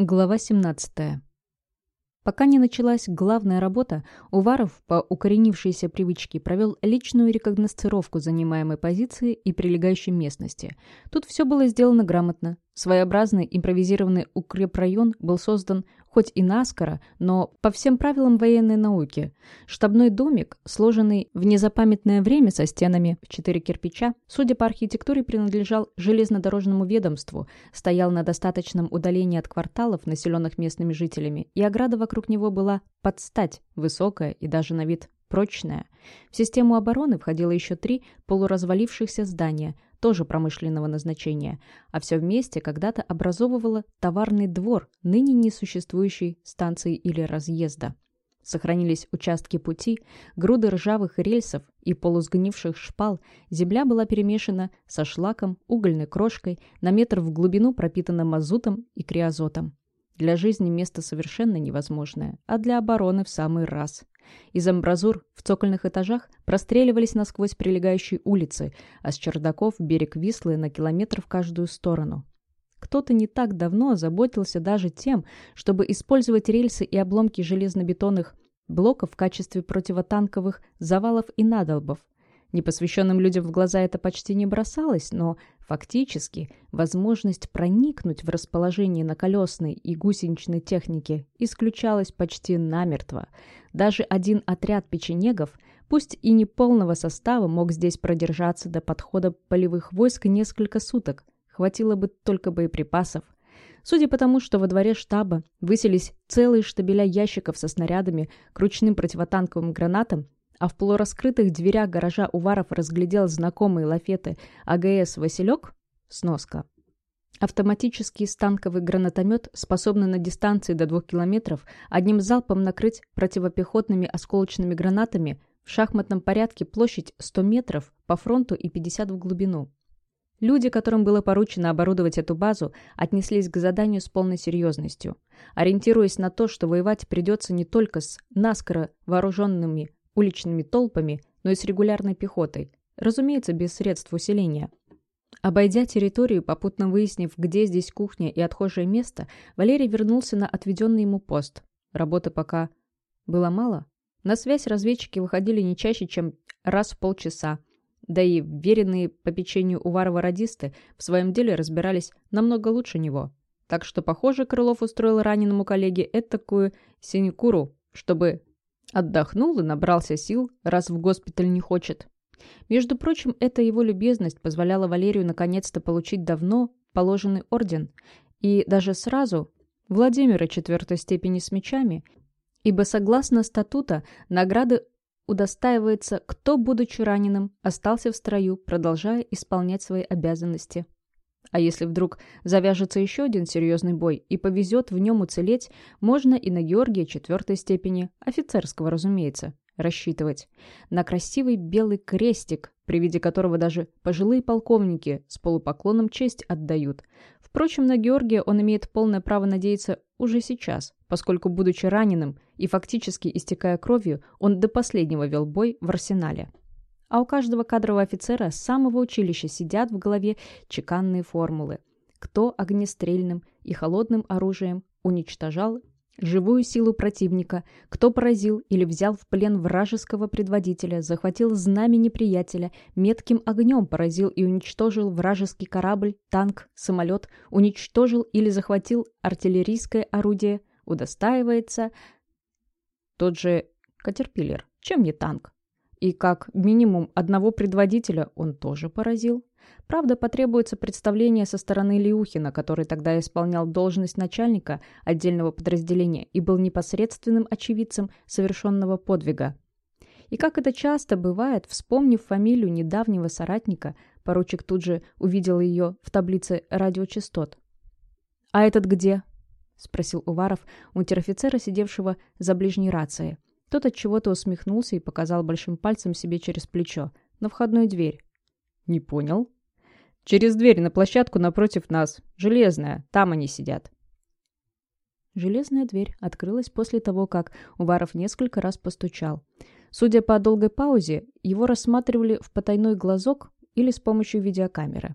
Глава 17. Пока не началась главная работа, Уваров по укоренившейся привычке провел личную рекогносцировку занимаемой позиции и прилегающей местности. Тут все было сделано грамотно. Своеобразный импровизированный укрепрайон был создан хоть и наскоро, но по всем правилам военной науки. Штабной домик, сложенный в незапамятное время со стенами в четыре кирпича, судя по архитектуре, принадлежал железнодорожному ведомству, стоял на достаточном удалении от кварталов, населенных местными жителями, и ограда вокруг него была под стать, высокая и даже на вид прочная. В систему обороны входило еще три полуразвалившихся здания – тоже промышленного назначения, а все вместе когда-то образовывало товарный двор ныне несуществующей станции или разъезда. Сохранились участки пути, груды ржавых рельсов и полусгнивших шпал, земля была перемешана со шлаком, угольной крошкой, на метр в глубину пропитана мазутом и криозотом. Для жизни место совершенно невозможное, а для обороны в самый раз. Из амбразур в цокольных этажах простреливались насквозь прилегающие улицы, а с чердаков берег Вислы на километр в каждую сторону. Кто-то не так давно озаботился даже тем, чтобы использовать рельсы и обломки железнобетонных блоков в качестве противотанковых завалов и надолбов. Непосвященным людям в глаза это почти не бросалось, но фактически возможность проникнуть в расположение на колесной и гусеничной технике исключалась почти намертво. Даже один отряд печенегов, пусть и не полного состава, мог здесь продержаться до подхода полевых войск несколько суток. Хватило бы только боеприпасов. Судя по тому, что во дворе штаба выселись целые штабеля ящиков со снарядами к ручным противотанковым гранатам, а в полураскрытых дверях гаража Уваров разглядел знакомые лафеты АГС «Василек» сноска. Автоматический станковый гранатомет, способный на дистанции до двух километров одним залпом накрыть противопехотными осколочными гранатами в шахматном порядке площадь 100 метров по фронту и 50 в глубину. Люди, которым было поручено оборудовать эту базу, отнеслись к заданию с полной серьезностью, ориентируясь на то, что воевать придется не только с наскоро вооруженными уличными толпами, но и с регулярной пехотой, разумеется, без средств усиления. Обойдя территорию, попутно выяснив, где здесь кухня и отхожее место, Валерий вернулся на отведенный ему пост. Работы пока было мало. На связь разведчики выходили не чаще, чем раз в полчаса, да и веренные по печенью Уварова радисты в своем деле разбирались намного лучше него. Так что, похоже, Крылов устроил раненому коллеге этакую синекуру, чтобы Отдохнул и набрался сил, раз в госпиталь не хочет. Между прочим, эта его любезность позволяла Валерию наконец-то получить давно положенный орден, и даже сразу Владимира четвертой степени с мечами, ибо согласно статута награды удостаивается, кто, будучи раненым, остался в строю, продолжая исполнять свои обязанности. А если вдруг завяжется еще один серьезный бой и повезет в нем уцелеть, можно и на Георгия четвертой степени, офицерского, разумеется, рассчитывать. На красивый белый крестик, при виде которого даже пожилые полковники с полупоклоном честь отдают. Впрочем, на Георгия он имеет полное право надеяться уже сейчас, поскольку, будучи раненым и фактически истекая кровью, он до последнего вел бой в арсенале. А у каждого кадрового офицера с самого училища сидят в голове чеканные формулы. Кто огнестрельным и холодным оружием уничтожал живую силу противника, кто поразил или взял в плен вражеского предводителя, захватил знамя неприятеля, метким огнем поразил и уничтожил вражеский корабль, танк, самолет, уничтожил или захватил артиллерийское орудие, удостаивается тот же Катерпиллер. Чем не танк? И как минимум одного предводителя он тоже поразил. Правда, потребуется представление со стороны Лиухина, который тогда исполнял должность начальника отдельного подразделения и был непосредственным очевидцем совершенного подвига. И как это часто бывает, вспомнив фамилию недавнего соратника, поручик тут же увидел ее в таблице радиочастот. «А этот где?» — спросил Уваров унтер-офицера, сидевшего за ближней рацией. Тот от чего-то усмехнулся и показал большим пальцем себе через плечо, на входную дверь. «Не понял?» «Через дверь на площадку напротив нас. Железная. Там они сидят». Железная дверь открылась после того, как Уваров несколько раз постучал. Судя по долгой паузе, его рассматривали в потайной глазок или с помощью видеокамеры.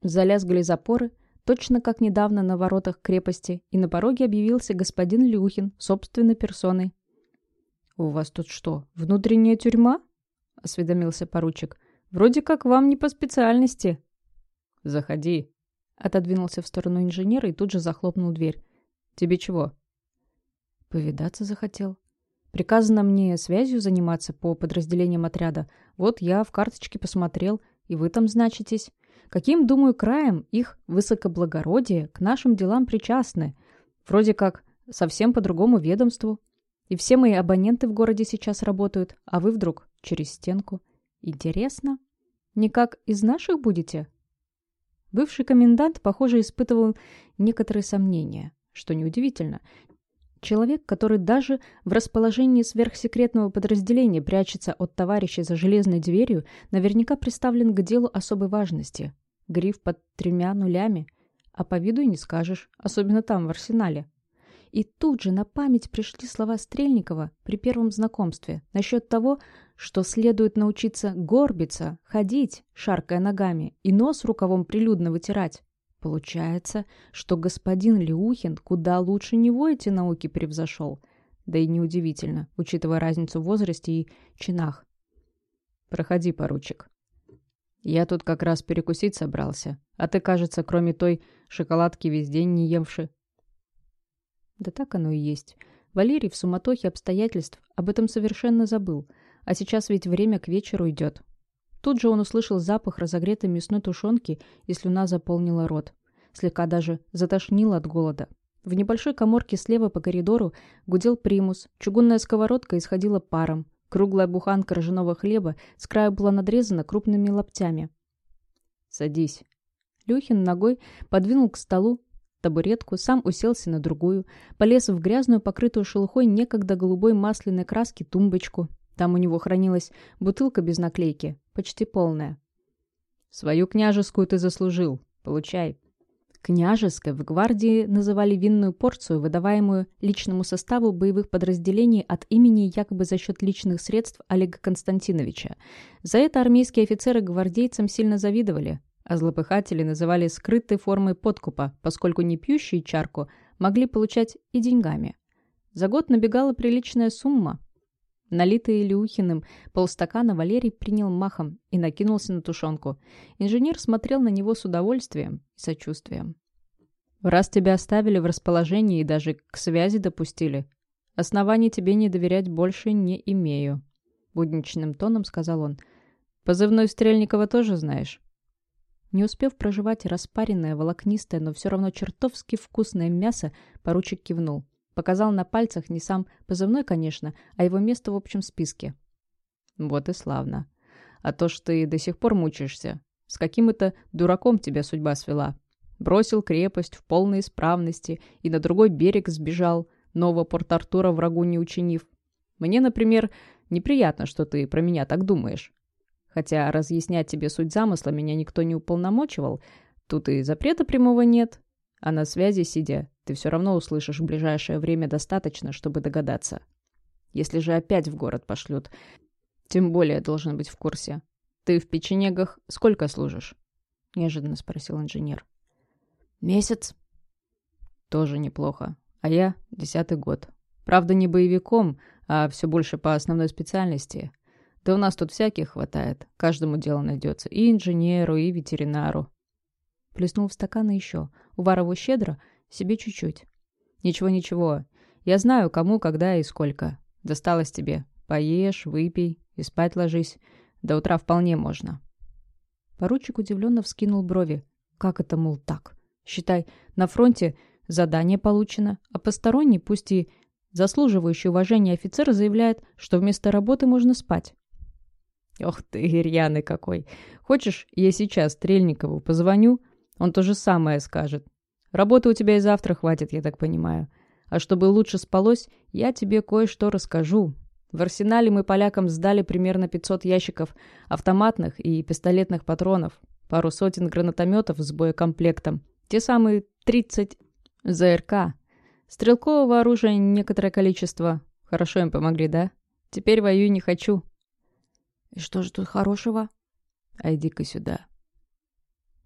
Залязгали запоры, точно как недавно на воротах крепости, и на пороге объявился господин Люхин собственной персоной. «У вас тут что, внутренняя тюрьма?» — осведомился поручик. «Вроде как вам не по специальности». «Заходи», — отодвинулся в сторону инженера и тут же захлопнул дверь. «Тебе чего?» «Повидаться захотел. Приказано мне связью заниматься по подразделениям отряда. Вот я в карточке посмотрел, и вы там значитесь. Каким, думаю, краем их высокоблагородие к нашим делам причастны? Вроде как совсем по другому ведомству. И все мои абоненты в городе сейчас работают, а вы вдруг через стенку. Интересно. Никак из наших будете?» Бывший комендант, похоже, испытывал некоторые сомнения, что неудивительно. Человек, который даже в расположении сверхсекретного подразделения прячется от товарища за железной дверью, наверняка представлен к делу особой важности. Гриф под тремя нулями. А по виду и не скажешь, особенно там, в арсенале. И тут же на память пришли слова Стрельникова при первом знакомстве насчет того, что следует научиться горбиться, ходить, шаркая ногами, и нос рукавом прилюдно вытирать. Получается, что господин Леухин куда лучше него эти науки превзошел. Да и неудивительно, учитывая разницу в возрасте и чинах. «Проходи, поручик». «Я тут как раз перекусить собрался, а ты, кажется, кроме той шоколадки весь день не емши». Да так оно и есть. Валерий в суматохе обстоятельств об этом совершенно забыл, а сейчас ведь время к вечеру идет. Тут же он услышал запах разогретой мясной тушенки, и слюна заполнила рот. Слегка даже затошнило от голода. В небольшой коморке слева по коридору гудел примус, чугунная сковородка исходила паром, круглая буханка ржаного хлеба с краю была надрезана крупными лоптями. «Садись». Люхин ногой подвинул к столу табуретку, сам уселся на другую, полез в грязную, покрытую шелухой некогда голубой масляной краски тумбочку, там у него хранилась бутылка без наклейки, почти полная. «Свою княжескую ты заслужил. Получай». Княжеской в гвардии называли винную порцию, выдаваемую личному составу боевых подразделений от имени якобы за счет личных средств Олега Константиновича. За это армейские офицеры гвардейцам сильно завидовали, а злопыхатели называли скрытой формой подкупа, поскольку не пьющие чарку могли получать и деньгами. За год набегала приличная сумма, Налитый Илюхиным полстакана Валерий принял махом и накинулся на тушенку. Инженер смотрел на него с удовольствием и сочувствием. «Раз тебя оставили в расположении и даже к связи допустили, оснований тебе не доверять больше не имею», — будничным тоном сказал он. «Позывной Стрельникова тоже знаешь?» Не успев проживать распаренное, волокнистое, но все равно чертовски вкусное мясо, поручик кивнул. Показал на пальцах не сам позывной, конечно, а его место в общем списке. Вот и славно. А то, что ты до сих пор мучаешься, с каким это дураком тебя судьба свела. Бросил крепость в полной исправности и на другой берег сбежал, нового Порт-Артура врагу не учинив. Мне, например, неприятно, что ты про меня так думаешь. Хотя разъяснять тебе суть замысла меня никто не уполномочивал, тут и запрета прямого нет, а на связи сидя, ты все равно услышишь в ближайшее время достаточно, чтобы догадаться. Если же опять в город пошлют, тем более должен быть в курсе. Ты в печенегах сколько служишь? Неожиданно спросил инженер. Месяц. Тоже неплохо. А я десятый год. Правда, не боевиком, а все больше по основной специальности. Да у нас тут всяких хватает. Каждому дело найдется. И инженеру, и ветеринару. Плеснул в стакан еще. Уварову щедро — себе чуть-чуть. Ничего-ничего. Я знаю, кому, когда и сколько. Досталось тебе. Поешь, выпей и спать ложись. До утра вполне можно. Поручик удивленно вскинул брови. Как это, мол, так? Считай, на фронте задание получено, а посторонний, пусть и заслуживающий уважения офицер заявляет, что вместо работы можно спать. Ох ты, рьяный какой. Хочешь, я сейчас Стрельникову позвоню? Он то же самое скажет. Работы у тебя и завтра хватит, я так понимаю. А чтобы лучше спалось, я тебе кое-что расскажу. В арсенале мы полякам сдали примерно 500 ящиков автоматных и пистолетных патронов, пару сотен гранатометов с боекомплектом, те самые 30 ЗРК. Стрелкового оружия некоторое количество. Хорошо им помогли, да? Теперь воюю не хочу. И что же тут хорошего? А иди-ка сюда.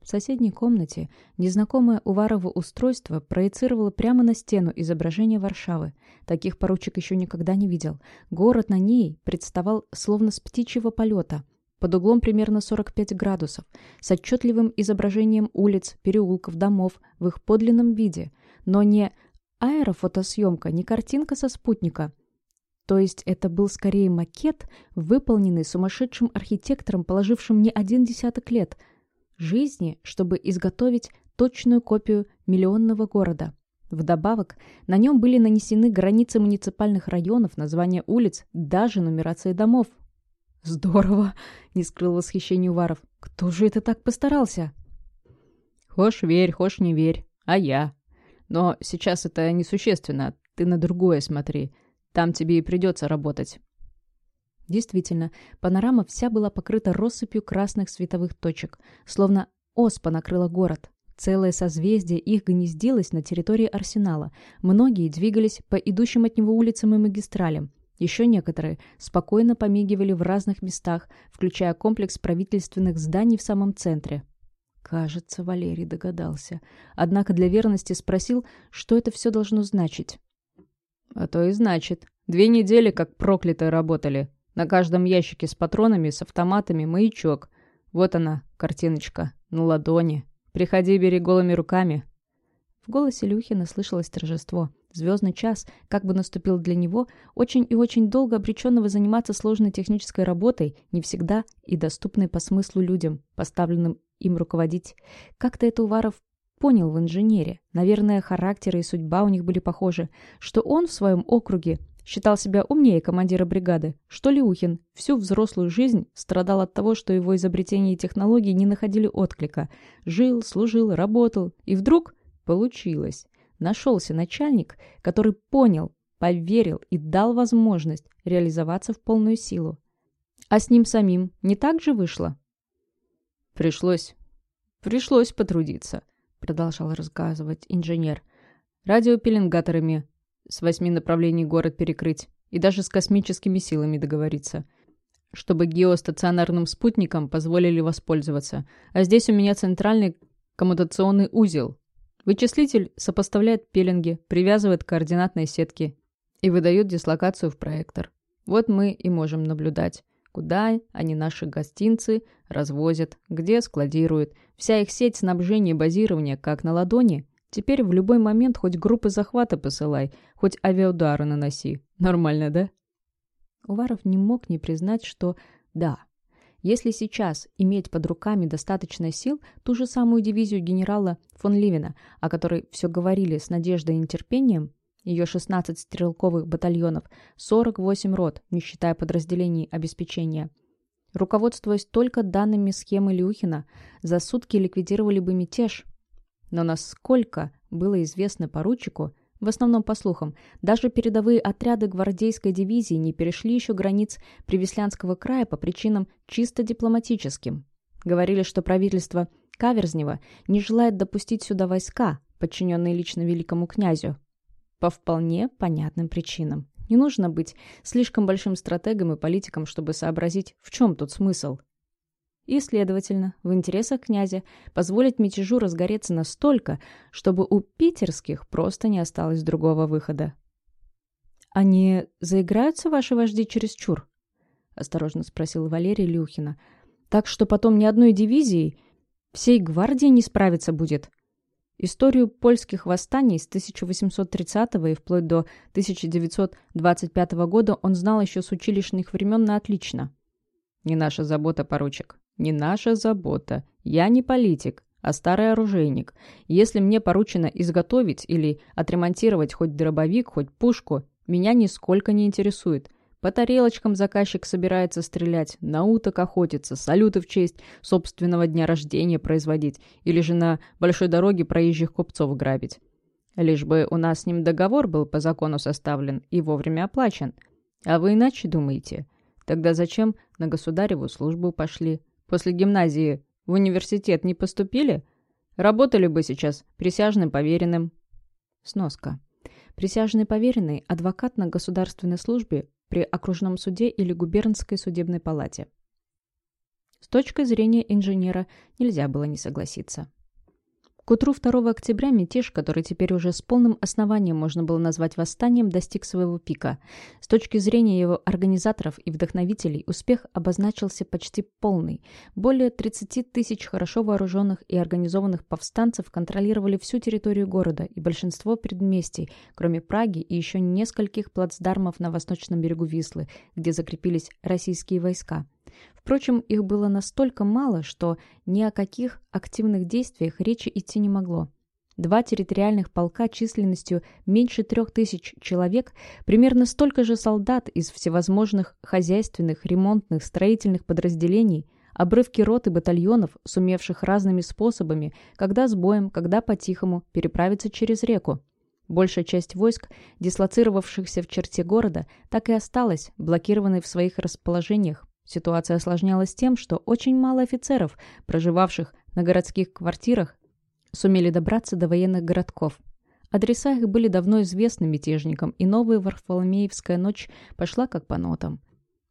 В соседней комнате незнакомое Уварово устройство проецировало прямо на стену изображение Варшавы. Таких поручик еще никогда не видел. Город на ней представал словно с птичьего полета, под углом примерно 45 градусов, с отчетливым изображением улиц, переулков, домов в их подлинном виде, но не аэрофотосъемка, не картинка со спутника. То есть это был скорее макет, выполненный сумасшедшим архитектором, положившим не один десяток лет – жизни, чтобы изготовить точную копию миллионного города. Вдобавок, на нем были нанесены границы муниципальных районов, названия улиц, даже нумерация домов. «Здорово!» — не скрыл восхищение Уваров. «Кто же это так постарался?» «Хошь верь, хошь не верь, а я. Но сейчас это несущественно, ты на другое смотри. Там тебе и придется работать». Действительно, панорама вся была покрыта россыпью красных световых точек, словно оспа накрыла город. Целое созвездие их гнездилось на территории арсенала. Многие двигались по идущим от него улицам и магистралям. Еще некоторые спокойно помигивали в разных местах, включая комплекс правительственных зданий в самом центре. Кажется, Валерий догадался. Однако для верности спросил, что это все должно значить. «А то и значит. Две недели как проклятые работали. На каждом ящике с патронами, с автоматами маячок. Вот она, картиночка, на ладони. Приходи, бери голыми руками. В голосе Люхина слышалось торжество. Звездный час, как бы наступил для него, очень и очень долго обреченного заниматься сложной технической работой, не всегда и доступной по смыслу людям, поставленным им руководить. Как-то это Уваров понял в инженере. Наверное, характеры и судьба у них были похожи, что он в своем округе Считал себя умнее командира бригады, что Леухин всю взрослую жизнь страдал от того, что его изобретения и технологии не находили отклика. Жил, служил, работал, и вдруг получилось. Нашелся начальник, который понял, поверил и дал возможность реализоваться в полную силу. А с ним самим не так же вышло? Пришлось, пришлось потрудиться, продолжал рассказывать инженер. Радиопеленгаторами с восьми направлений город перекрыть и даже с космическими силами договориться, чтобы геостационарным спутникам позволили воспользоваться. А здесь у меня центральный коммутационный узел. Вычислитель сопоставляет пеленги, привязывает координатные сетки и выдает дислокацию в проектор. Вот мы и можем наблюдать, куда они наши гостинцы развозят, где складируют. Вся их сеть снабжения и базирования как на ладони, Теперь в любой момент хоть группы захвата посылай, хоть авиаудары наноси. Нормально, да? Уваров не мог не признать, что да. Если сейчас иметь под руками достаточно сил, ту же самую дивизию генерала фон Ливена, о которой все говорили с надеждой и нетерпением, ее 16 стрелковых батальонов, 48 рот, не считая подразделений обеспечения. Руководствуясь только данными схемы Люхина, за сутки ликвидировали бы мятеж – но насколько было известно поручику, в основном по слухам, даже передовые отряды гвардейской дивизии не перешли еще границ Привеслянского края по причинам чисто дипломатическим. Говорили, что правительство Каверзнева не желает допустить сюда войска, подчиненные лично великому князю. По вполне понятным причинам. Не нужно быть слишком большим стратегом и политиком, чтобы сообразить, в чем тут смысл и, следовательно, в интересах князя позволить мятежу разгореться настолько, чтобы у питерских просто не осталось другого выхода. «Они заиграются, ваши вожди, чересчур?» — осторожно спросил Валерий Люхина. «Так что потом ни одной дивизии, всей гвардии не справиться будет». Историю польских восстаний с 1830 и вплоть до 1925 года он знал еще с училищных времен на отлично. «Не наша забота, поручик», не наша забота. Я не политик, а старый оружейник. Если мне поручено изготовить или отремонтировать хоть дробовик, хоть пушку, меня нисколько не интересует. По тарелочкам заказчик собирается стрелять, на уток охотиться, салюты в честь собственного дня рождения производить или же на большой дороге проезжих купцов грабить. Лишь бы у нас с ним договор был по закону составлен и вовремя оплачен. А вы иначе думаете? Тогда зачем на государеву службу пошли? После гимназии в университет не поступили? Работали бы сейчас присяжным поверенным. Сноска. Присяжный поверенный – адвокат на государственной службе при окружном суде или губернской судебной палате. С точки зрения инженера нельзя было не согласиться. К утру 2 октября мятеж, который теперь уже с полным основанием можно было назвать восстанием, достиг своего пика. С точки зрения его организаторов и вдохновителей, успех обозначился почти полный. Более 30 тысяч хорошо вооруженных и организованных повстанцев контролировали всю территорию города и большинство предместий, кроме Праги и еще нескольких плацдармов на восточном берегу Вислы, где закрепились российские войска. Впрочем, их было настолько мало, что ни о каких активных действиях речи идти не могло. Два территориальных полка численностью меньше трех тысяч человек, примерно столько же солдат из всевозможных хозяйственных, ремонтных, строительных подразделений, обрывки рот и батальонов, сумевших разными способами, когда с боем, когда по-тихому, переправиться через реку. Большая часть войск, дислоцировавшихся в черте города, так и осталась блокированной в своих расположениях, Ситуация осложнялась тем, что очень мало офицеров, проживавших на городских квартирах, сумели добраться до военных городков. Адреса их были давно известны мятежникам, и новая Варфоломеевская ночь пошла как по нотам.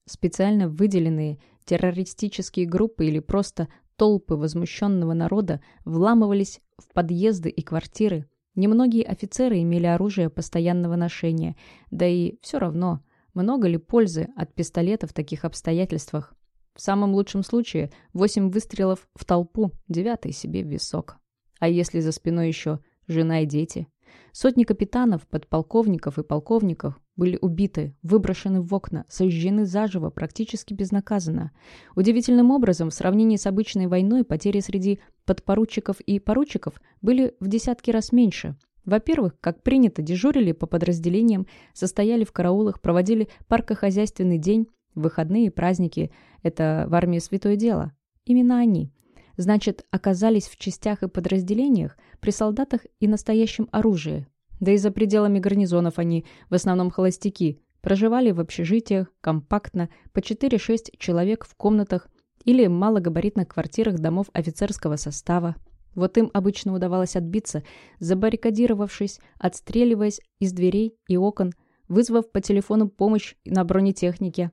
Специально выделенные террористические группы или просто толпы возмущенного народа вламывались в подъезды и квартиры. Немногие офицеры имели оружие постоянного ношения, да и все равно много ли пользы от пистолета в таких обстоятельствах? В самом лучшем случае восемь выстрелов в толпу, девятый себе в висок. А если за спиной еще жена и дети? Сотни капитанов, подполковников и полковников были убиты, выброшены в окна, сожжены заживо, практически безнаказанно. Удивительным образом, в сравнении с обычной войной, потери среди подпоручиков и поручиков были в десятки раз меньше. Во-первых, как принято, дежурили по подразделениям, состояли в караулах, проводили паркохозяйственный день, выходные праздники. Это в армии святое дело. Именно они. Значит, оказались в частях и подразделениях, при солдатах и настоящем оружии. Да и за пределами гарнизонов они, в основном холостяки, проживали в общежитиях, компактно, по 4-6 человек в комнатах или малогабаритных квартирах домов офицерского состава. Вот им обычно удавалось отбиться, забаррикадировавшись, отстреливаясь из дверей и окон, вызвав по телефону помощь на бронетехнике.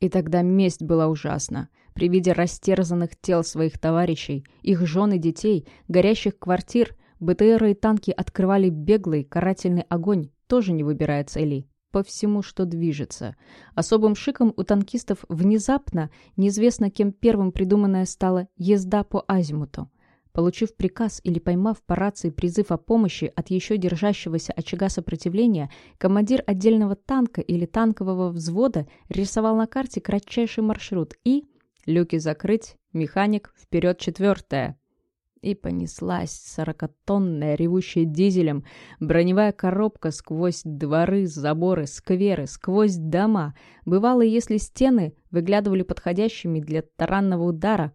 И тогда месть была ужасна. При виде растерзанных тел своих товарищей, их жен и детей, горящих квартир, БТРы и танки открывали беглый карательный огонь, тоже не выбирая целей по всему, что движется. Особым шиком у танкистов внезапно, неизвестно кем первым придуманная стала езда по азимуту. Получив приказ или поймав по рации призыв о помощи от еще держащегося очага сопротивления, командир отдельного танка или танкового взвода рисовал на карте кратчайший маршрут и... Люки закрыть, механик, вперед четвертая. И понеслась сорокатонная, ревущая дизелем, броневая коробка сквозь дворы, заборы, скверы, сквозь дома. Бывало, если стены выглядывали подходящими для таранного удара,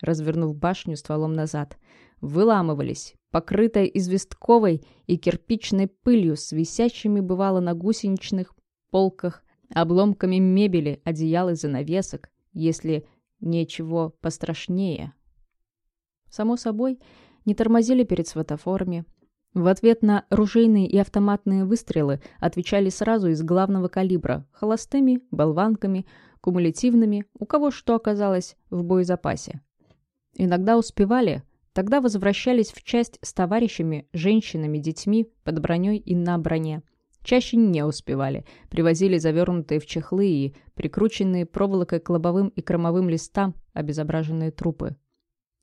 развернув башню стволом назад. Выламывались, покрытая известковой и кирпичной пылью с висящими бывало на гусеничных полках, обломками мебели, одеял и занавесок, если ничего пострашнее. Само собой, не тормозили перед светофорами. В ответ на ружейные и автоматные выстрелы отвечали сразу из главного калибра – холостыми, болванками, кумулятивными, у кого что оказалось в боезапасе. Иногда успевали, тогда возвращались в часть с товарищами, женщинами, детьми, под броней и на броне. Чаще не успевали, привозили завернутые в чехлы и прикрученные проволокой к лобовым и кромовым листам обезображенные трупы.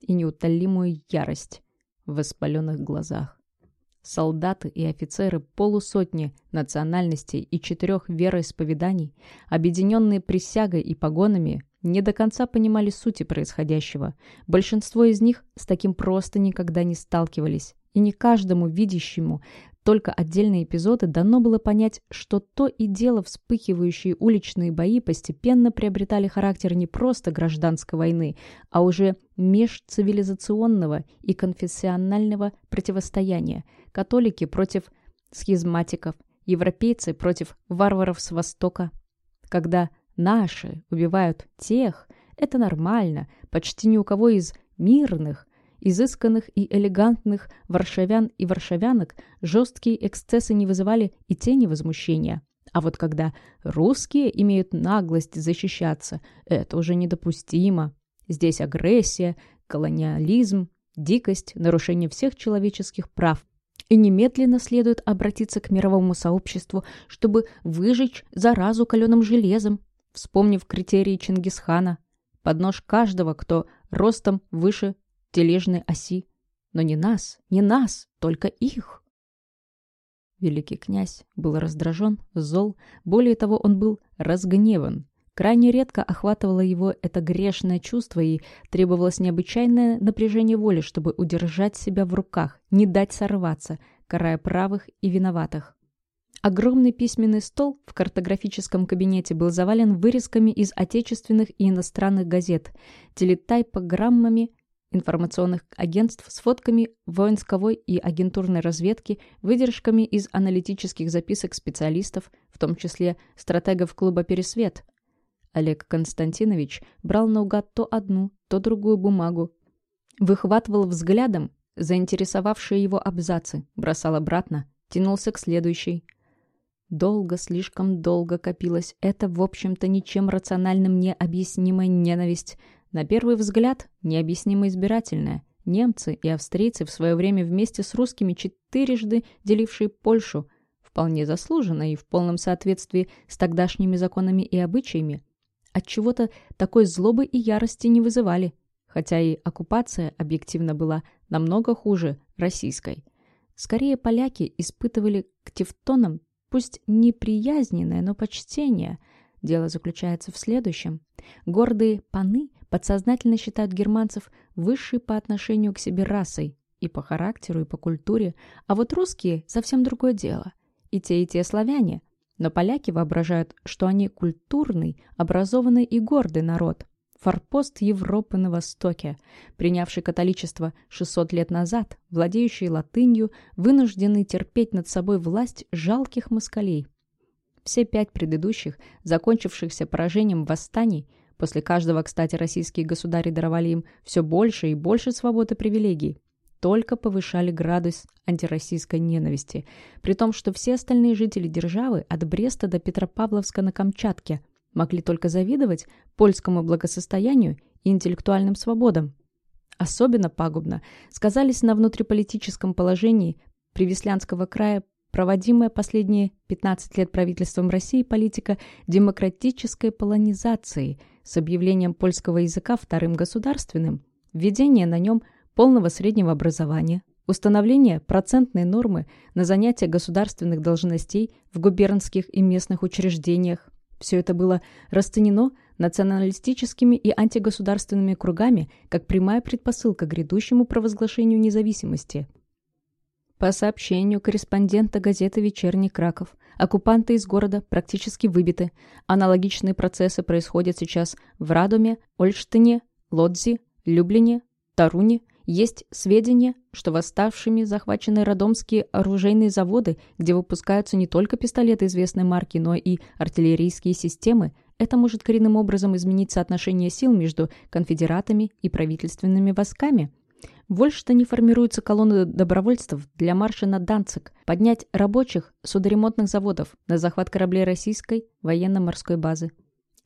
И неутолимую ярость в воспаленных глазах. Солдаты и офицеры полусотни национальностей и четырех вероисповеданий, объединенные присягой и погонами, не до конца понимали сути происходящего. Большинство из них с таким просто никогда не сталкивались. И не каждому видящему только отдельные эпизоды дано было понять, что то и дело вспыхивающие уличные бои постепенно приобретали характер не просто гражданской войны, а уже межцивилизационного и конфессионального противостояния. Католики против схизматиков, европейцы против варваров с Востока. Когда Наши убивают тех. Это нормально. Почти ни у кого из мирных, изысканных и элегантных варшавян и варшавянок жесткие эксцессы не вызывали и тени возмущения. А вот когда русские имеют наглость защищаться, это уже недопустимо. Здесь агрессия, колониализм, дикость, нарушение всех человеческих прав. И немедленно следует обратиться к мировому сообществу, чтобы выжечь заразу каленым железом, вспомнив критерии Чингисхана, под нож каждого, кто ростом выше тележной оси. Но не нас, не нас, только их. Великий князь был раздражен, зол, более того, он был разгневан. Крайне редко охватывало его это грешное чувство и требовалось необычайное напряжение воли, чтобы удержать себя в руках, не дать сорваться, карая правых и виноватых. Огромный письменный стол в картографическом кабинете был завален вырезками из отечественных и иностранных газет, телетайпограммами информационных агентств с фотками воинсковой и агентурной разведки, выдержками из аналитических записок специалистов, в том числе стратегов клуба «Пересвет». Олег Константинович брал наугад то одну, то другую бумагу, выхватывал взглядом заинтересовавшие его абзацы, бросал обратно, тянулся к следующей. Долго, слишком долго копилась эта, в общем-то, ничем рациональным не объяснимая ненависть – на первый взгляд, необъяснимо избирательная. Немцы и австрийцы в свое время вместе с русскими четырежды делившие Польшу, вполне заслуженно и в полном соответствии с тогдашними законами и обычаями, от чего то такой злобы и ярости не вызывали, хотя и оккупация объективно была намного хуже российской. Скорее, поляки испытывали к тевтонам пусть неприязненное, но почтение. Дело заключается в следующем. Гордые паны подсознательно считают германцев высшей по отношению к себе расой и по характеру, и по культуре, а вот русские – совсем другое дело. И те, и те славяне. Но поляки воображают, что они культурный, образованный и гордый народ. Форпост Европы на Востоке, принявший католичество 600 лет назад, владеющий латынью, вынужденный терпеть над собой власть жалких москалей. Все пять предыдущих, закончившихся поражением восстаний – После каждого, кстати, российские государи даровали им все больше и больше свобод и привилегий. Только повышали градус антироссийской ненависти, при том, что все остальные жители державы от Бреста до Петропавловска на Камчатке могли только завидовать польскому благосостоянию и интеллектуальным свободам. Особенно пагубно сказались на внутриполитическом положении Привеслянского края проводимая последние 15 лет правительством России политика демократической полонизации – с объявлением польского языка вторым государственным, введение на нем полного среднего образования, установление процентной нормы на занятия государственных должностей в губернских и местных учреждениях. Все это было расценено националистическими и антигосударственными кругами как прямая предпосылка грядущему провозглашению независимости – по сообщению корреспондента газеты «Вечерний Краков», оккупанты из города практически выбиты. Аналогичные процессы происходят сейчас в Радуме, Ольштине, Лодзи, Люблине, Таруне. Есть сведения, что восставшими захвачены родомские оружейные заводы, где выпускаются не только пистолеты известной марки, но и артиллерийские системы. Это может коренным образом изменить соотношение сил между конфедератами и правительственными войсками – в Вольштане формируются колонны добровольцев для марша на Данцик, поднять рабочих судоремонтных заводов на захват кораблей российской военно-морской базы.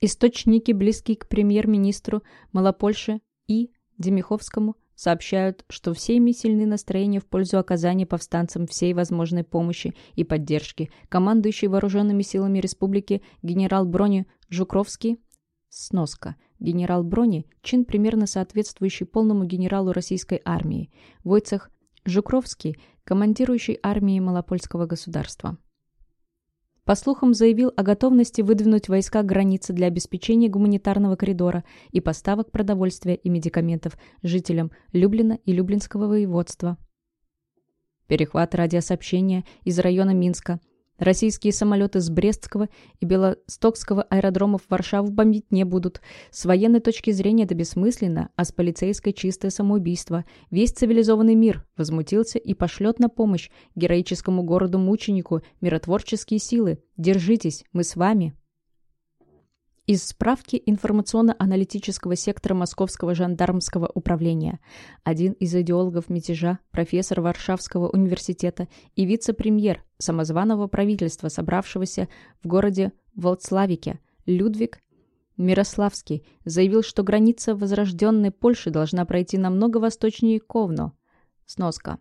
Источники, близкие к премьер-министру Малопольши и Демиховскому, сообщают, что всеми сильны настроения в пользу оказания повстанцам всей возможной помощи и поддержки. Командующий вооруженными силами республики генерал Брони Жукровский Сноска. Генерал Брони – чин, примерно соответствующий полному генералу российской армии. Войцех Жукровский – командирующий армией Малопольского государства. По слухам, заявил о готовности выдвинуть войска границы для обеспечения гуманитарного коридора и поставок продовольствия и медикаментов жителям Люблина и Люблинского воеводства. Перехват радиосообщения из района Минска Российские самолеты с Брестского и Белостокского аэродромов Варшаву бомбить не будут. С военной точки зрения это бессмысленно, а с полицейской чистое самоубийство. Весь цивилизованный мир возмутился и пошлет на помощь героическому городу-мученику миротворческие силы. Держитесь, мы с вами. Из справки информационно-аналитического сектора Московского жандармского управления. Один из идеологов мятежа, профессор Варшавского университета и вице-премьер самозваного правительства, собравшегося в городе Волцлавике, Людвиг Мирославский заявил, что граница возрожденной Польши должна пройти намного восточнее Ковно. Сноска.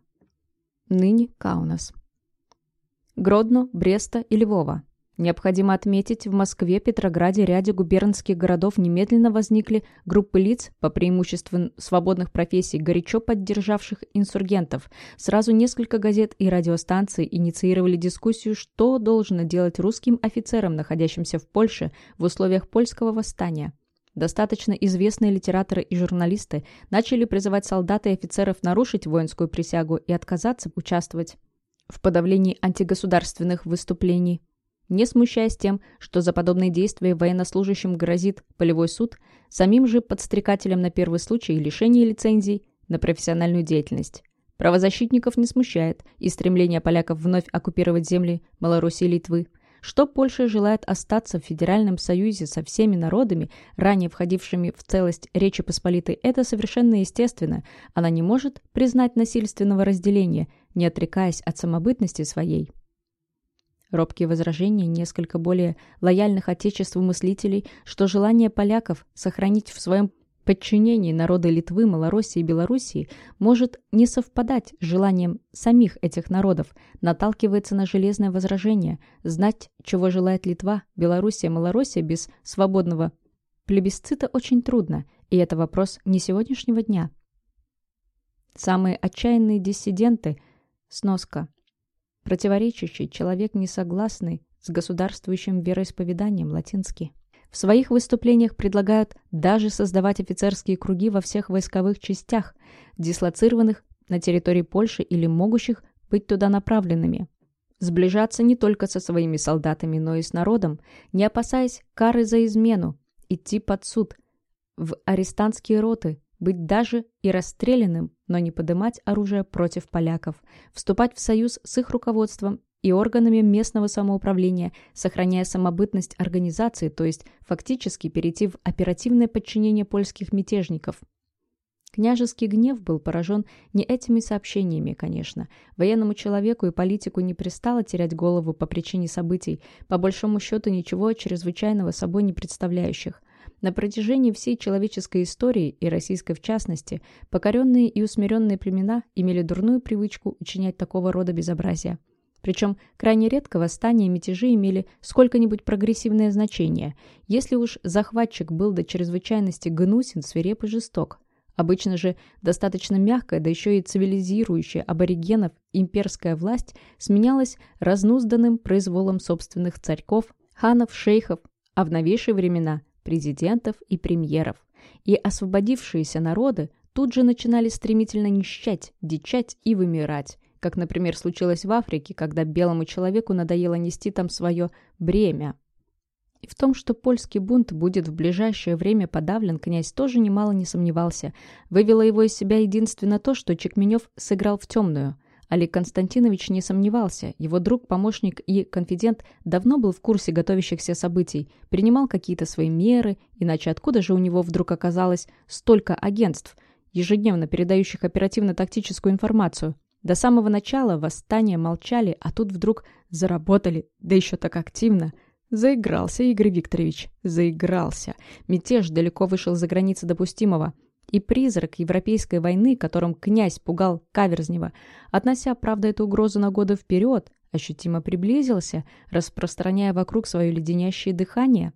Ныне Каунас. Гродно, Бреста и Львова. Необходимо отметить, в Москве, Петрограде, ряде губернских городов немедленно возникли группы лиц, по преимуществу свободных профессий, горячо поддержавших инсургентов. Сразу несколько газет и радиостанций инициировали дискуссию, что должно делать русским офицерам, находящимся в Польше, в условиях польского восстания. Достаточно известные литераторы и журналисты начали призывать солдат и офицеров нарушить воинскую присягу и отказаться участвовать в подавлении антигосударственных выступлений не смущаясь тем, что за подобные действия военнослужащим грозит полевой суд, самим же подстрекателям на первый случай лишение лицензий на профессиональную деятельность. Правозащитников не смущает и стремление поляков вновь оккупировать земли Малоруссии и Литвы, что Польша желает остаться в Федеральном Союзе со всеми народами, ранее входившими в целость Речи Посполитой, это совершенно естественно. Она не может признать насильственного разделения, не отрекаясь от самобытности своей. Робкие возражения несколько более лояльных отечеству мыслителей, что желание поляков сохранить в своем подчинении народы Литвы, Малороссии и Белоруссии может не совпадать с желанием самих этих народов, наталкивается на железное возражение знать, чего желает Литва, Белоруссия, Малороссия без свободного плебисцита очень трудно, и это вопрос не сегодняшнего дня. Самые отчаянные диссиденты – сноска – противоречащий, человек несогласный с государствующим вероисповеданием латинский. В своих выступлениях предлагают даже создавать офицерские круги во всех войсковых частях, дислоцированных на территории Польши или могущих быть туда направленными. Сближаться не только со своими солдатами, но и с народом, не опасаясь кары за измену, идти под суд, в арестантские роты, быть даже и расстрелянным, но не поднимать оружие против поляков, вступать в союз с их руководством и органами местного самоуправления, сохраняя самобытность организации, то есть фактически перейти в оперативное подчинение польских мятежников. Княжеский гнев был поражен не этими сообщениями, конечно. Военному человеку и политику не пристало терять голову по причине событий, по большому счету ничего чрезвычайного собой не представляющих. На протяжении всей человеческой истории, и российской в частности, покоренные и усмиренные племена имели дурную привычку учинять такого рода безобразия. Причем крайне редко восстания и мятежи имели сколько-нибудь прогрессивное значение, если уж захватчик был до чрезвычайности гнусен, свиреп и жесток. Обычно же достаточно мягкая, да еще и цивилизирующая аборигенов имперская власть сменялась разнузданным произволом собственных царьков, ханов, шейхов, а в новейшие времена президентов и премьеров, и освободившиеся народы тут же начинали стремительно нищать, дичать и вымирать, как, например, случилось в Африке, когда белому человеку надоело нести там свое бремя. И в том, что польский бунт будет в ближайшее время подавлен, князь тоже немало не сомневался. Вывело его из себя единственно то, что Чекменев сыграл в темную – Олег Константинович не сомневался. Его друг, помощник и конфидент давно был в курсе готовящихся событий, принимал какие-то свои меры, иначе откуда же у него вдруг оказалось столько агентств, ежедневно передающих оперативно-тактическую информацию? До самого начала восстания молчали, а тут вдруг заработали, да еще так активно. Заигрался Игорь Викторович, заигрался. Мятеж далеко вышел за границы допустимого – и призрак европейской войны, которым князь пугал Каверзнева, относя, правда, эту угрозу на годы вперед, ощутимо приблизился, распространяя вокруг свое леденящее дыхание.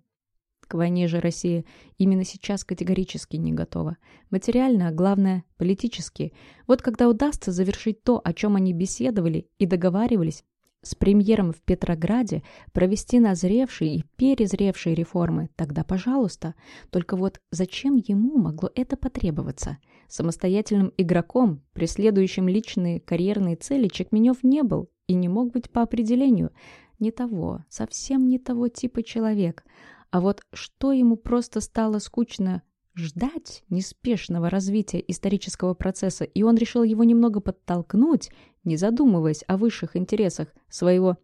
К войне же Россия именно сейчас категорически не готова. Материально, а главное, политически. Вот когда удастся завершить то, о чем они беседовали и договаривались, с премьером в Петрограде провести назревшие и перезревшие реформы, тогда пожалуйста. Только вот зачем ему могло это потребоваться? Самостоятельным игроком, преследующим личные карьерные цели, Чекменев не был и не мог быть по определению. Не того, совсем не того типа человек. А вот что ему просто стало скучно ждать неспешного развития исторического процесса, и он решил его немного подтолкнуть, не задумываясь о высших интересах своего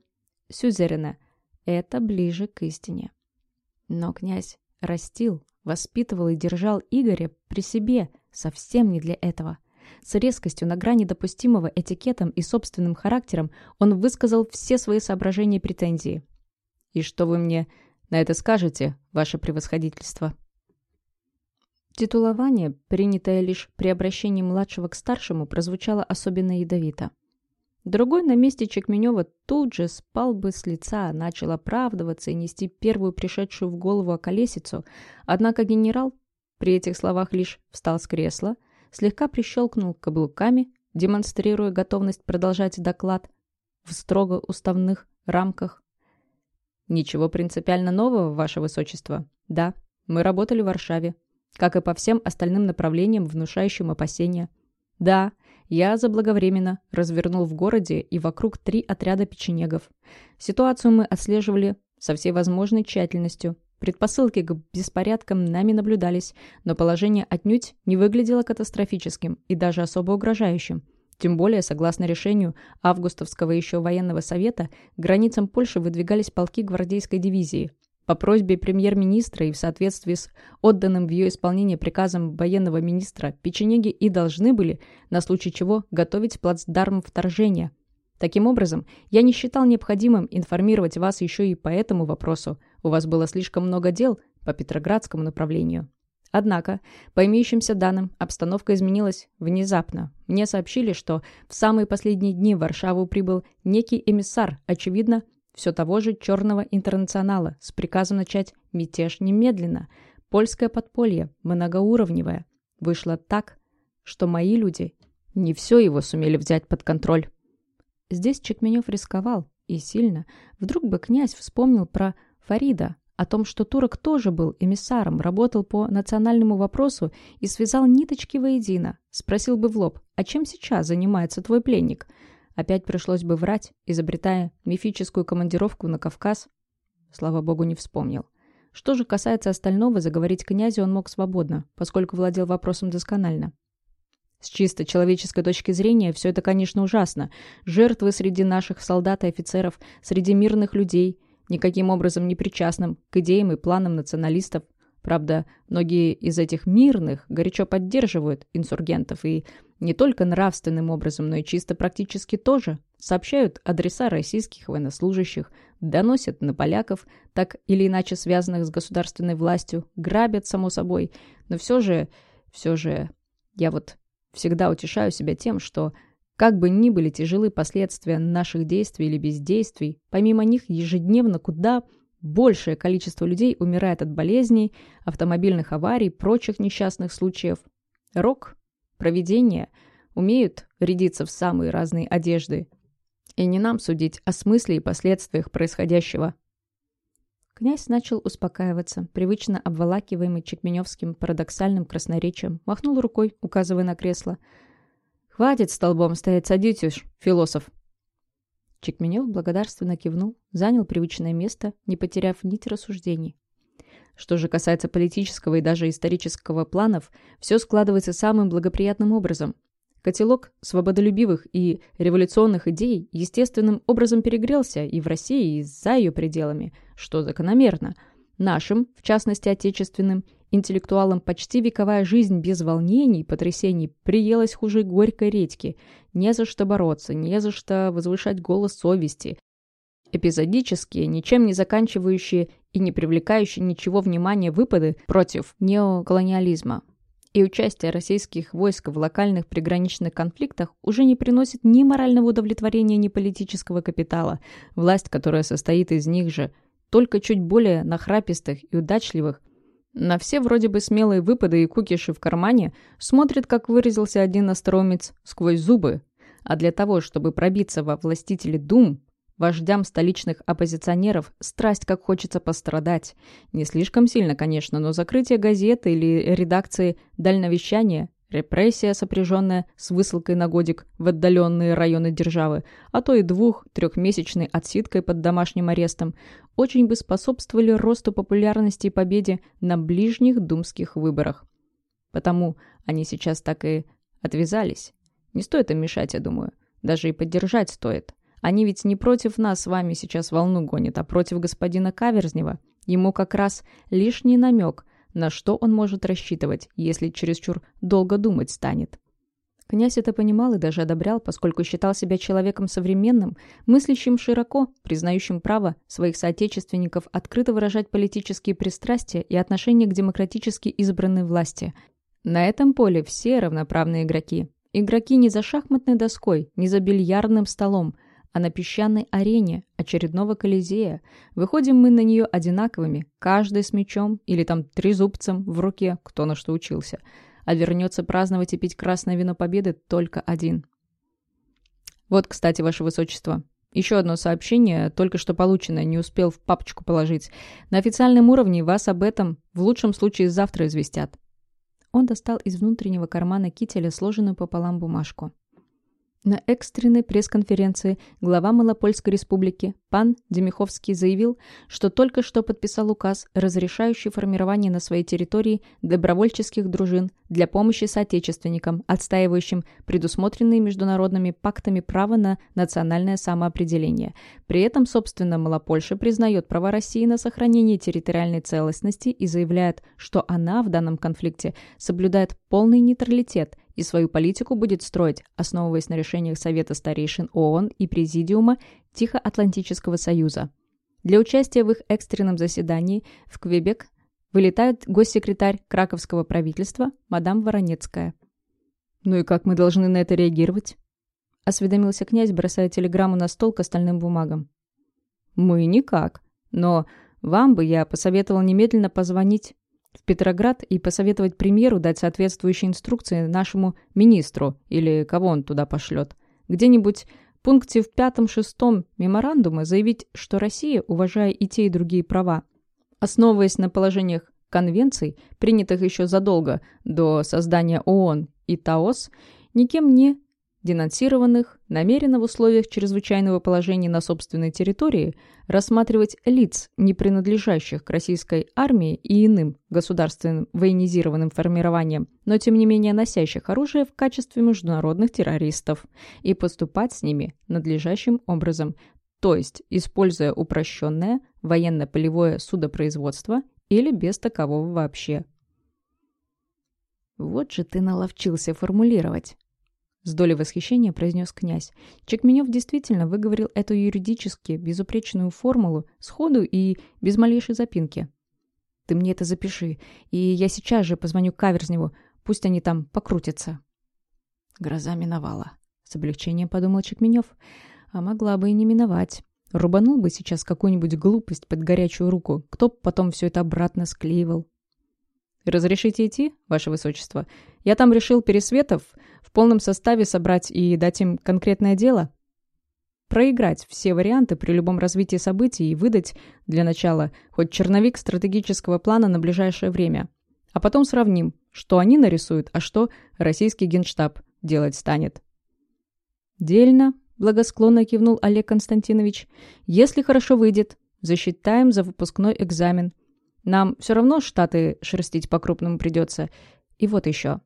сюзерена. Это ближе к истине. Но князь растил, воспитывал и держал Игоря при себе совсем не для этого. С резкостью на грани допустимого этикетом и собственным характером он высказал все свои соображения и претензии. «И что вы мне на это скажете, ваше превосходительство?» Титулование, принятое лишь при обращении младшего к старшему, прозвучало особенно ядовито. Другой на месте Чекменева тут же спал бы с лица, начал оправдываться и нести первую пришедшую в голову околесицу, однако генерал при этих словах лишь встал с кресла, слегка прищелкнул каблуками, демонстрируя готовность продолжать доклад в строго уставных рамках. «Ничего принципиально нового, Ваше Высочество. Да, мы работали в Варшаве, как и по всем остальным направлениям, внушающим опасения. Да, я заблаговременно развернул в городе и вокруг три отряда печенегов. Ситуацию мы отслеживали со всей возможной тщательностью. Предпосылки к беспорядкам нами наблюдались, но положение отнюдь не выглядело катастрофическим и даже особо угрожающим. Тем более, согласно решению Августовского еще военного совета, к границам Польши выдвигались полки гвардейской дивизии. По просьбе премьер-министра и в соответствии с отданным в ее исполнение приказом военного министра, печенеги и должны были, на случай чего, готовить плацдарм вторжения. Таким образом, я не считал необходимым информировать вас еще и по этому вопросу. У вас было слишком много дел по Петроградскому направлению. Однако, по имеющимся данным, обстановка изменилась внезапно. Мне сообщили, что в самые последние дни в Варшаву прибыл некий эмиссар, очевидно, все того же черного интернационала с приказом начать мятеж немедленно. Польское подполье, многоуровневое. Вышло так, что мои люди не все его сумели взять под контроль. Здесь Чекменев рисковал, и сильно. Вдруг бы князь вспомнил про Фарида, о том, что турок тоже был эмиссаром, работал по национальному вопросу и связал ниточки воедино. Спросил бы в лоб, а чем сейчас занимается твой пленник? Опять пришлось бы врать, изобретая мифическую командировку на Кавказ. Слава богу, не вспомнил. Что же касается остального, заговорить князю он мог свободно, поскольку владел вопросом досконально. С чисто человеческой точки зрения все это, конечно, ужасно. Жертвы среди наших солдат и офицеров, среди мирных людей, никаким образом не причастным к идеям и планам националистов. Правда, многие из этих мирных горячо поддерживают инсургентов и не только нравственным образом, но и чисто практически тоже. Сообщают адреса российских военнослужащих, доносят на поляков, так или иначе связанных с государственной властью, грабят, само собой. Но все же, все же, я вот всегда утешаю себя тем, что как бы ни были тяжелы последствия наших действий или бездействий, помимо них ежедневно куда большее количество людей умирает от болезней, автомобильных аварий, прочих несчастных случаев. Рок провидения умеют рядиться в самые разные одежды. И не нам судить о смысле и последствиях происходящего. Князь начал успокаиваться, привычно обволакиваемый Чекменевским парадоксальным красноречием, махнул рукой, указывая на кресло. «Хватит столбом стоять, садитесь, философ!» Чекменев благодарственно кивнул, занял привычное место, не потеряв нить рассуждений. Что же касается политического и даже исторического планов, все складывается самым благоприятным образом. Котелок свободолюбивых и революционных идей естественным образом перегрелся и в России, и за ее пределами, что закономерно. Нашим, в частности отечественным, интеллектуалам почти вековая жизнь без волнений и потрясений приелась хуже горькой редьки. Не за что бороться, не за что возвышать голос совести, Эпизодические, ничем не заканчивающие и не привлекающие ничего внимания выпады против неоколониализма и участие российских войск в локальных приграничных конфликтах уже не приносит ни морального удовлетворения, ни политического капитала. Власть, которая состоит из них же, только чуть более нахрапистых и удачливых, на все вроде бы смелые выпады и кукиши в кармане смотрит, как выразился один остроумец, сквозь зубы. А для того, чтобы пробиться во властители дум, Вождям столичных оппозиционеров страсть как хочется пострадать. Не слишком сильно, конечно, но закрытие газеты или редакции дальновещания, репрессия, сопряженная с высылкой на годик в отдаленные районы державы, а то и двух-трехмесячной отсидкой под домашним арестом, очень бы способствовали росту популярности и победе на ближних думских выборах. Потому они сейчас так и отвязались. Не стоит им мешать, я думаю. Даже и поддержать стоит. Они ведь не против нас с вами сейчас волну гонят, а против господина Каверзнева. Ему как раз лишний намек, на что он может рассчитывать, если чересчур долго думать станет. Князь это понимал и даже одобрял, поскольку считал себя человеком современным, мыслящим широко, признающим право своих соотечественников открыто выражать политические пристрастия и отношения к демократически избранной власти. На этом поле все равноправные игроки. Игроки не за шахматной доской, не за бильярдным столом, а на песчаной арене очередного Колизея. Выходим мы на нее одинаковыми, каждый с мечом или там трезубцем в руке, кто на что учился – а вернется праздновать и пить красное вино победы только один. Вот, кстати, ваше высочество. Еще одно сообщение, только что полученное, не успел в папочку положить. На официальном уровне вас об этом в лучшем случае завтра известят. Он достал из внутреннего кармана кителя сложенную пополам бумажку. На экстренной пресс-конференции глава Малопольской республики пан Демиховский заявил, что только что подписал указ, разрешающий формирование на своей территории добровольческих дружин для помощи соотечественникам, отстаивающим предусмотренные международными пактами право на национальное самоопределение. При этом, собственно, Малопольша признает права России на сохранение территориальной целостности и заявляет, что она в данном конфликте соблюдает полный нейтралитет – и свою политику будет строить, основываясь на решениях Совета старейшин ООН и Президиума Тихоатлантического Союза. Для участия в их экстренном заседании в Квебек вылетает госсекретарь Краковского правительства мадам Воронецкая. «Ну и как мы должны на это реагировать?» – осведомился князь, бросая телеграмму на стол к остальным бумагам. «Мы никак. Но вам бы я посоветовал немедленно позвонить в Петроград и посоветовать премьеру дать соответствующие инструкции нашему министру или кого он туда пошлет. Где-нибудь в пункте в пятом-шестом меморандума заявить, что Россия, уважая и те, и другие права, основываясь на положениях конвенций, принятых еще задолго до создания ООН и ТАОС, никем не денонсированных, намеренно в условиях чрезвычайного положения на собственной территории рассматривать лиц, не принадлежащих к российской армии и иным государственным военизированным формированиям, но тем не менее носящих оружие в качестве международных террористов, и поступать с ними надлежащим образом, то есть используя упрощенное военно-полевое судопроизводство или без такового вообще. Вот же ты наловчился формулировать. С долей восхищения произнес князь. Чекменев действительно выговорил эту юридически безупречную формулу сходу и без малейшей запинки. «Ты мне это запиши, и я сейчас же позвоню Каверзневу, пусть они там покрутятся». Гроза миновала. С облегчением подумал Чекменев. А могла бы и не миновать. Рубанул бы сейчас какую-нибудь глупость под горячую руку. Кто б потом все это обратно склеивал. «Разрешите идти, ваше высочество? Я там решил пересветов в полном составе собрать и дать им конкретное дело? Проиграть все варианты при любом развитии событий и выдать, для начала, хоть черновик стратегического плана на ближайшее время. А потом сравним, что они нарисуют, а что российский генштаб делать станет. «Дельно», — благосклонно кивнул Олег Константинович. «Если хорошо выйдет, засчитаем за выпускной экзамен. Нам все равно штаты шерстить по-крупному придется. И вот еще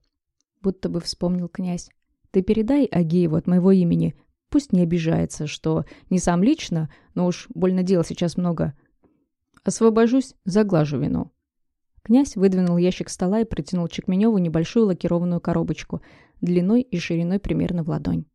будто бы вспомнил князь. «Ты передай Агееву от моего имени. Пусть не обижается, что не сам лично, но уж больно дел сейчас много. Освобожусь, заглажу вину». Князь выдвинул ящик стола и протянул Чекменеву небольшую лакированную коробочку, длиной и шириной примерно в ладонь.